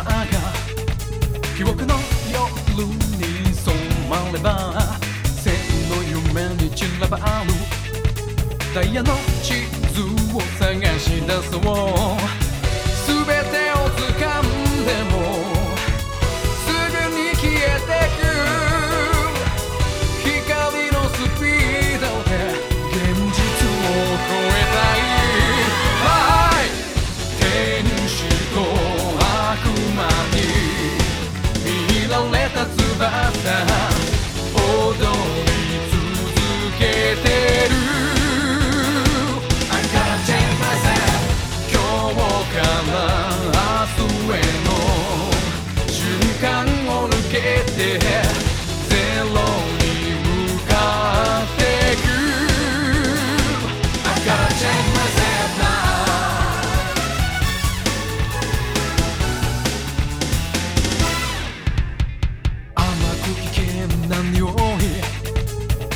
が記憶の夜に染まれば千の夢に散らばる。ダイヤの地図を探し出そう。全てを掴む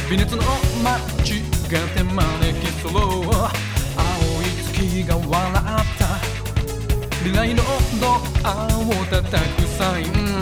微熱の街が手招きそろう。青い月が笑った。未来のドアを叩くサイン。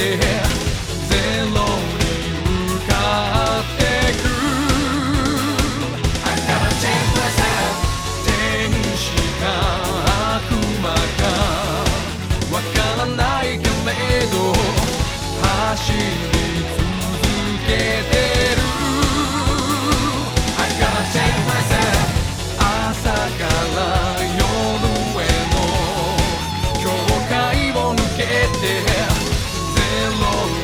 ゼロに向かってく天使か悪魔かわからないけれど走り続けて Oh.